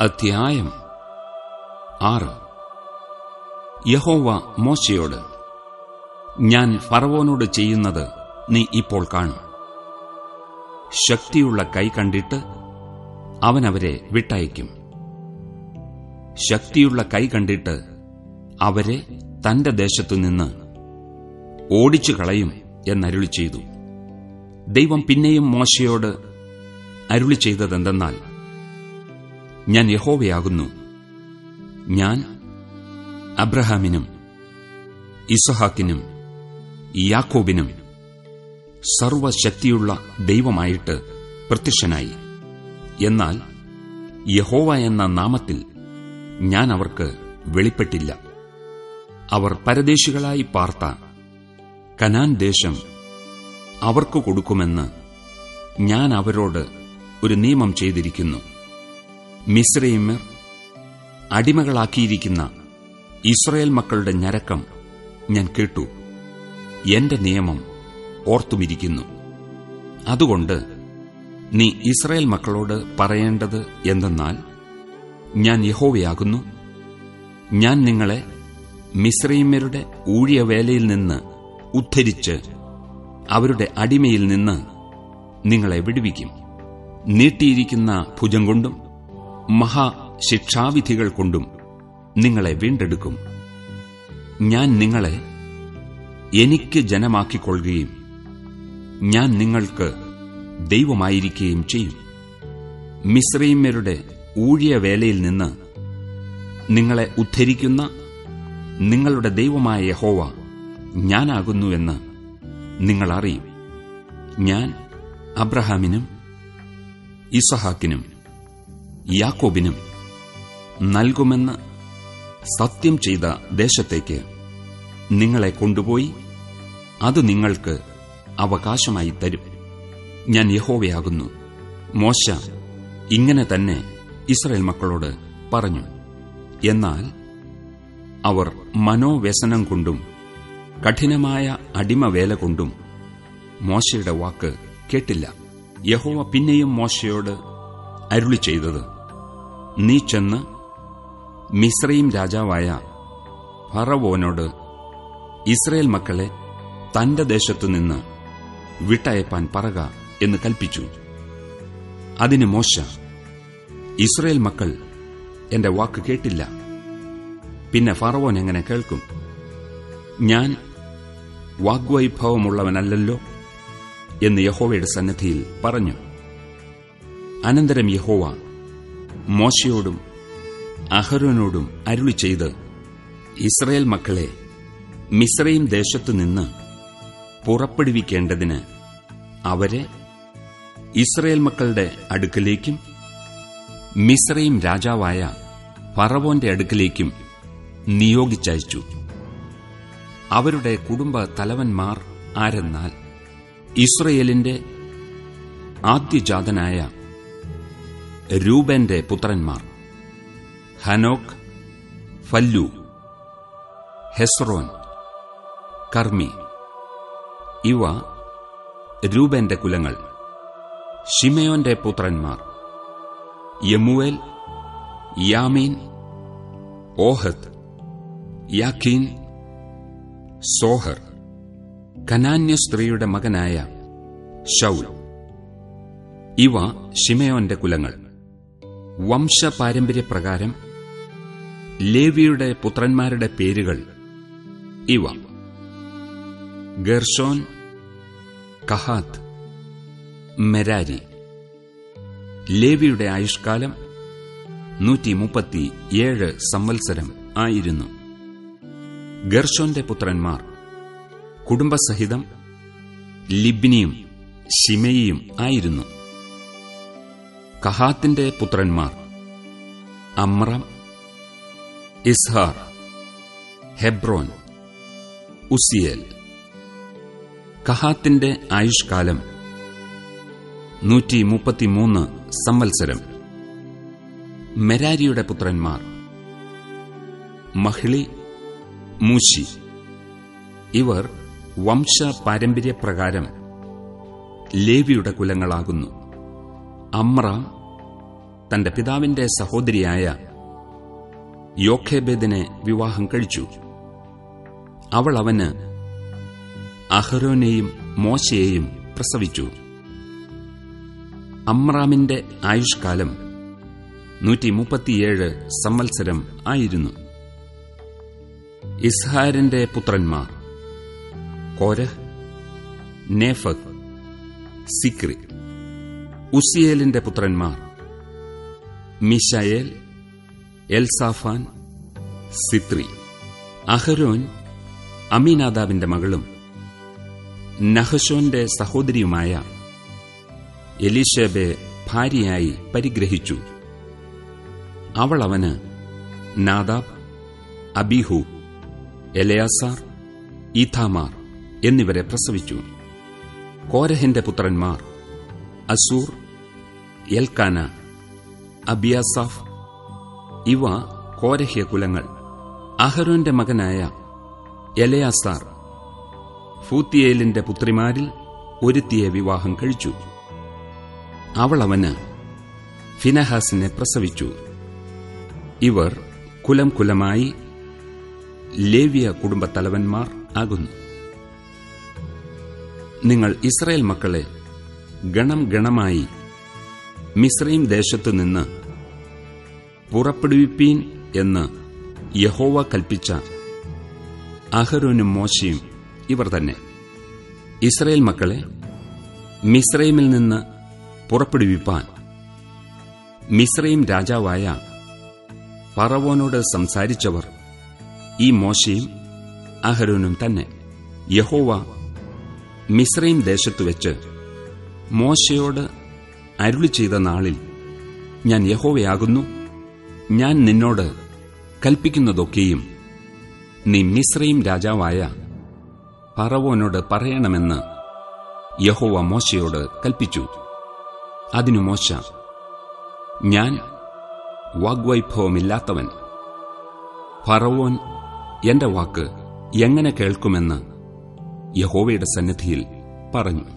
അധ്യായം ആറ്. യഹോവ മോശയോട് ഞാൻ ഫറവോനോട് ചെയ്യുന്നത് നീ ഇപ്പോൾ കാണും. ശക്തിയുള്ള കൈ കണ്ടിട്ട് അവനവരെ വിട്ടയക്കും ശക്തിയുള്ള കൈ കണ്ടിട്ട് അവരെ തന്റെ ദേശത്തുനിന്ന് ഓടിച്ചു കളയും എന്നരുളി ചെയ്തു ദൈവം പിന്നെയും മോശയോട് അരുളി ചെയ്തതെന്തെന്നാൽ ഞാൻ യഹോവയാകുന്നു. ഞാൻ അബ്രഹാമിനും ഇസഹാക്കിനും യാക്കോബിനും സർവശക്തിയുള്ള ദൈവമായിട്ട് പ്രത്യക്ഷനായി. എന്നാൽ യഹോവ എന്ന നാമത്തിൽ ഞാൻ അവർക്ക് വെളിപ്പെട്ടില്ല. അവർ പരദേശികളായി പാർത്ത കനാൻ ദേശം അവർക്ക് കൊടുക്കുമെന്ന് ഞാൻ അവരോട് ഒരു നിയമം ചെയ്തിരിക്കുന്നു. മിശ്രയിമർ അടിമകളാക്കിയിരിക്കുന്ന ഇസ്രയേൽ മക്കളുടെ ഞരക്കം ഞാൻ കേട്ടു. എന്റെ നിയമം ഓർത്തുമിരിക്കുന്നു. അതുകൊണ്ട് നീ ഇസ്രയേൽ മക്കളോട് പറയേണ്ടത് എന്തെന്നാൽ ഞാൻ യഹോവയാകുന്നു. ഞാൻ നിങ്ങളെ മിശ്രൈമ്യരുടെ ഊഴിയവേലയിൽ നിന്ന് ഉദ്ധരിച്ച് അവരുടെ അടിമയിൽ നിന്ന് നിങ്ങളെ വിടുവിക്കും. നീട്ടിയിരിക്കുന്ന ഭുജം കൊണ്ടും മഹാശിക്ഷാവിധികൾ കൊണ്ടും നിങ്ങളെ വീണ്ടെടുക്കും. ഞാൻ നിങ്ങളെ എനിക്ക് ജനമാക്കിക്കൊള്ളുകയും ഞാൻ നിങ്ങൾക്ക് ദൈവമായിരിക്കുകയും ചെയ്യും. മിശ്രീമ്യരുടെ ഊഴിയവേലയിൽ നിന്ന് നിങ്ങളെ ഉദ്ധരിക്കുന്ന നിങ്ങളുടെ ദൈവമായ യഹോവ ഞാനാകുന്നുവെന്ന് നിങ്ങളറിയും. ഞാൻ അബ്രഹാമിനും ഇസഹാക്കിനും യാക്കോബിനും നൽകുമെന്ന് സത്യം ചെയ്ത ദേശത്തേക്ക് നിങ്ങളെ കൊണ്ടുപോയി അത് നിങ്ങൾക്ക് അവകാശമായി തരും. ഞാൻ യഹോവയാകുന്നു. മോശ ഇങ്ങനെ തന്നെ ഇസ്രയേൽ മക്കളോട് പറഞ്ഞു. എന്നാൽ അവർ മനോവ്യസനം കൊണ്ടും കഠിനമായ അടിമവേല കൊണ്ടും മോശയുടെ വാക്ക് കേട്ടില്ല. യഹോവ പിന്നെയും മോശയോട് അരുളി ചെയ്തത് നീ ചെന്ന് മിശ്രയും രാജാവായ ഫറവോനോട് ഇസ്രയേൽ മക്കളെ തന്റെ ദേശത്തുനിന്ന് വിട്ടയപ്പാൻ പറക എന്ന് കൽപ്പിച്ചു. അതിന് മോശ ഇസ്രയേൽ മക്കൾ എന്റെ വാക്ക് കേട്ടില്ല. പിന്നെ ഫറവോൻ എങ്ങനെ കേൾക്കും? ഞാൻ വാഗ്വൈഭവമുള്ളവനല്ലല്ലോ എന്ന് യഹോവയുടെ സന്നദ്ധിയിൽ പറഞ്ഞു. അനന്തരം യഹോവ മോശയോടും അഹരോനോടും അരുളി ചെയ്ത് ഇസ്രയേൽ മക്കളെ മിസ്രൈം ദേശത്തുനിന്ന് പുറപ്പെടുവിക്കേണ്ടതിന് അവരെ ഇസ്രയേൽ മക്കളുടെ അടുക്കലേക്കും മിസ്രൈം രാജാവായ ഫറവോന്റെ അടുക്കലേക്കും നിയോഗിച്ചയച്ചു. അവരുടെ കുടുംബ തലവന്മാർ ആരെന്നാൽ ഇസ്രയേലിന്റെ ആദ്യജാതനായ രൂപന്റെ പുത്രന്മാർ. ഹനോക്ക് ഫല്ലു ഹെസ്രോൻ കർമ്മി ഇവ രൂപന്റെ കുലങ്ങൾ. ഷിമയോന്റെ പുത്രന്മാർ. യമുവേൽ യാമീൻ ഓഹത്ത് യാഖീൻ സോഹർ. കനാന്യ സ്ത്രീയുടെ മകനായ ഷൗൽ ഇവ ഷിമയോന്റെ കുലങ്ങൾ. വംശപാരമ്പര്യപ്രകാരം ലേവിയുടെ പുത്രന്മാരുടെ പേരുകൾ ഇവ. ഗർഷോൻ കഹാത്ത് മെരാരി. ലേവിയുടെ ആയുഷ്കാലം നൂറ്റി മുപ്പത്തി ഏഴ് സംവത്സരം ആയിരുന്നു. ഗർഷോന്റെ പുത്രന്മാർ കുടുംബസഹിതം ലിബ്നിയും ഷിമയിയും ആയിരുന്നു. കഹാത്തിന്റെ പുത്രന്മാർ. അമ്രം ഇസ്ഹാർ ഹെബ്രോൻ ഉസിയേൽ. കഹാത്തിന്റെ ആയുഷ്കാലം നൂറ്റി മുപ്പത്തിമൂന്ന് സംവത്സരം. മെരാരിയുടെ പുത്രന്മാർ മഹിളി മൂശി. ഇവർ വംശ പാരമ്പര്യപ്രകാരം ലേവിയുടെ കുലങ്ങളാകുന്നു. അമ്ര തന്റെ പിതാവിന്റെ സഹോദരിയായ യോഖേബേദിനെ വിവാഹം കഴിച്ചു. അവൾ അവന് അഹരോനെയും മോശയെയും പ്രസവിച്ചു. അമ്രാമിന്റെ ആയുഷ്കാലം നൂറ്റി മുപ്പത്തിയേഴ് സംവത്സരം ആയിരുന്നു. ഇസ്ഹാരിന്റെ പുത്രന്മാർ കോരഹ് നേഫക് സിക്രി ഉസിയേലിന്റെ പുത്രന്മാർ. മിഷയേൽ എൽസാഫാൻ സിത്രി. അഹരോൻ അമീനാദാവിന്റെ മകളും. നഹശോന്റെ സഹോദരിയുമായ എലീഷബെ ഭാര്യയായി പരിഗ്രഹിച്ചു. അവൾ അവന് നാദാബ് അബിഹു എലയാസാർ ഈഥാമാർ എന്നിവരെ പ്രസവിച്ചു. കോരഹിന്റെ പുത്രന്മാർ അസൂർ എൽക്കാന അബിയാസാഫ് ഇവ കോരഹ്യ കുലങ്ങൾ. അഹരോന്റെ മകനായ എലയാസാർ ഫൂത്തിയേലിന്റെ പുത്രിമാരിൽ ഒരുത്തിയെ വിവാഹം കഴിച്ചു. അവൾ ഫിനഹാസിനെ പ്രസവിച്ചു. ഇവർ കുലം കുലമായി ലേവ്യ കുടുംബത്തലവന്മാർ ആകുന്നു. നിങ്ങൾ ഇസ്രായേൽ മക്കളെ ഗണം ഗണമായി മിശ്രയും ദേശത്തുനിന്ന് പുറപ്പെടുവിപ്പീൻ എന്ന് യഹോവ കൽപ്പിച്ച അഹരോനും മോശയും ഇവർ തന്നെ. ഇസ്രയേൽ മക്കളെ മിശ്രൈമിൽ നിന്ന് പുറപ്പെടുവിപ്പാൻ മിശ്രയും രാജാവായ പറവോനോട് സംസാരിച്ചവർ ഈ മോശയും അഹരോനും തന്നെ. യഹോവ മിശ്രയും ദേശത്തുവെച്ച് മോശയോട് അരുളി ചെയ്ത നാളിൽ ഞാൻ യഹോവയാകുന്നു. ഞാൻ നിന്നോട് കൽപ്പിക്കുന്നതൊക്കെയും നീ മിശ്രയും രാജാവായ പറവോനോട് പറയണമെന്ന് യഹോവ മോശയോട് കൽപ്പിച്ചു. അതിനു മോശ ഞാൻ വാഗ്വൈഭവമില്ലാത്തവൻ. ഫറവോൻ എന്റെ വാക്ക് എങ്ങനെ കേൾക്കുമെന്ന് യഹോവയുടെ സന്നിധിയിൽ പറഞ്ഞു.